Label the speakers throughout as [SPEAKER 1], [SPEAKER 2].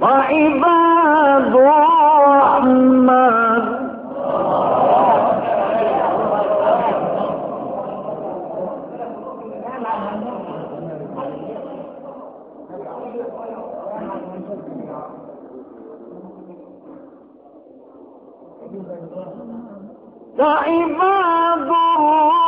[SPEAKER 1] وعباد الرحمن وعباد الرحمن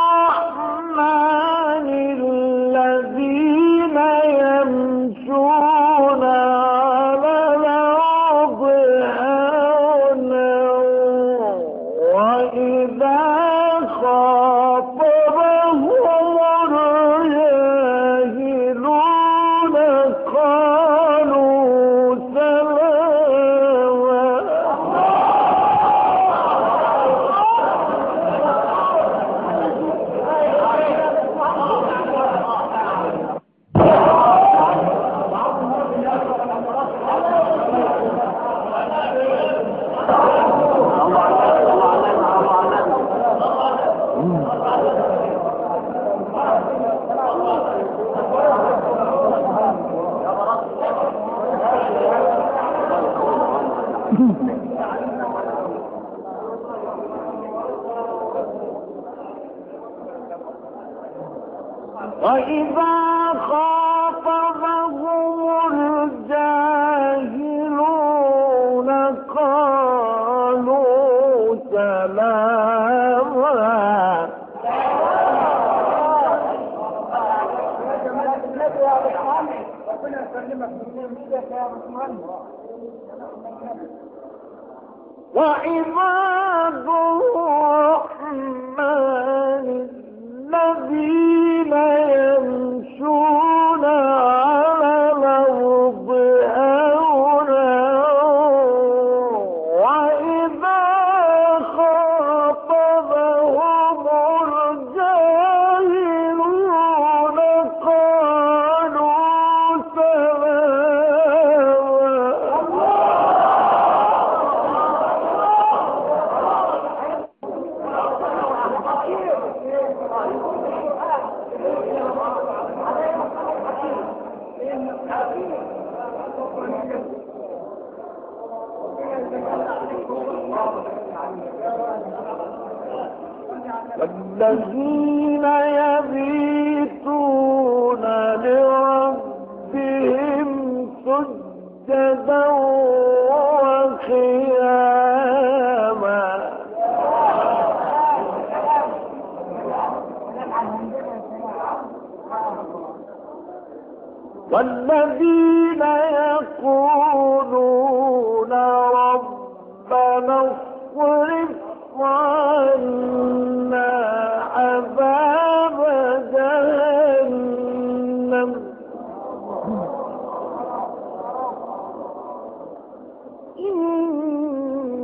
[SPEAKER 1] وإذا الجاهلون قالوا سلاما وعباد الرحمن الذين والذين يبيتون لربهم سجدا وقياما. والذين يقولون ربنا اصرف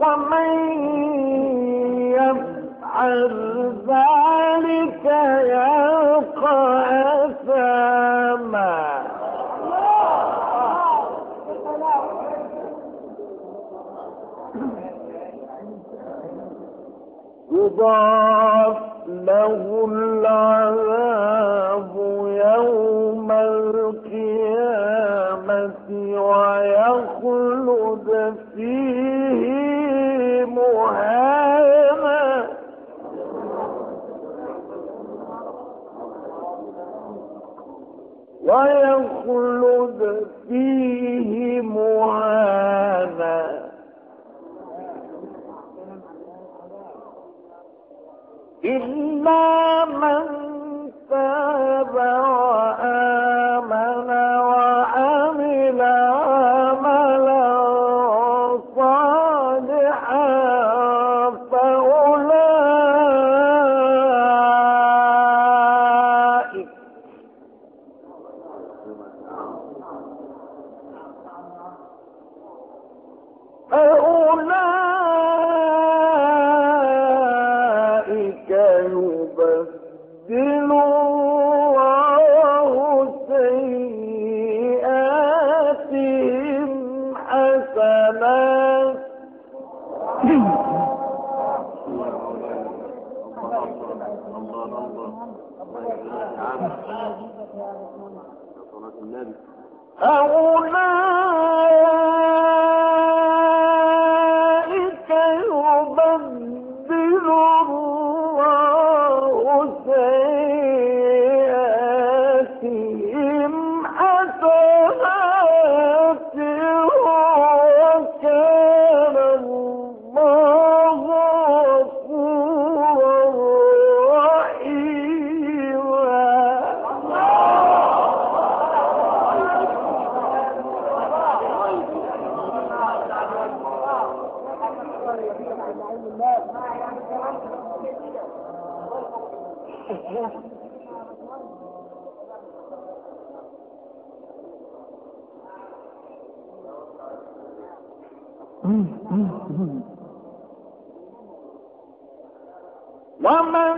[SPEAKER 1] ومن يفعل ذلك يلقى أثاما يضاعف له العذاب فيه مهانا ويخلد فيه مهانا. حسنات أولئك ومن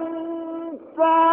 [SPEAKER 1] تاب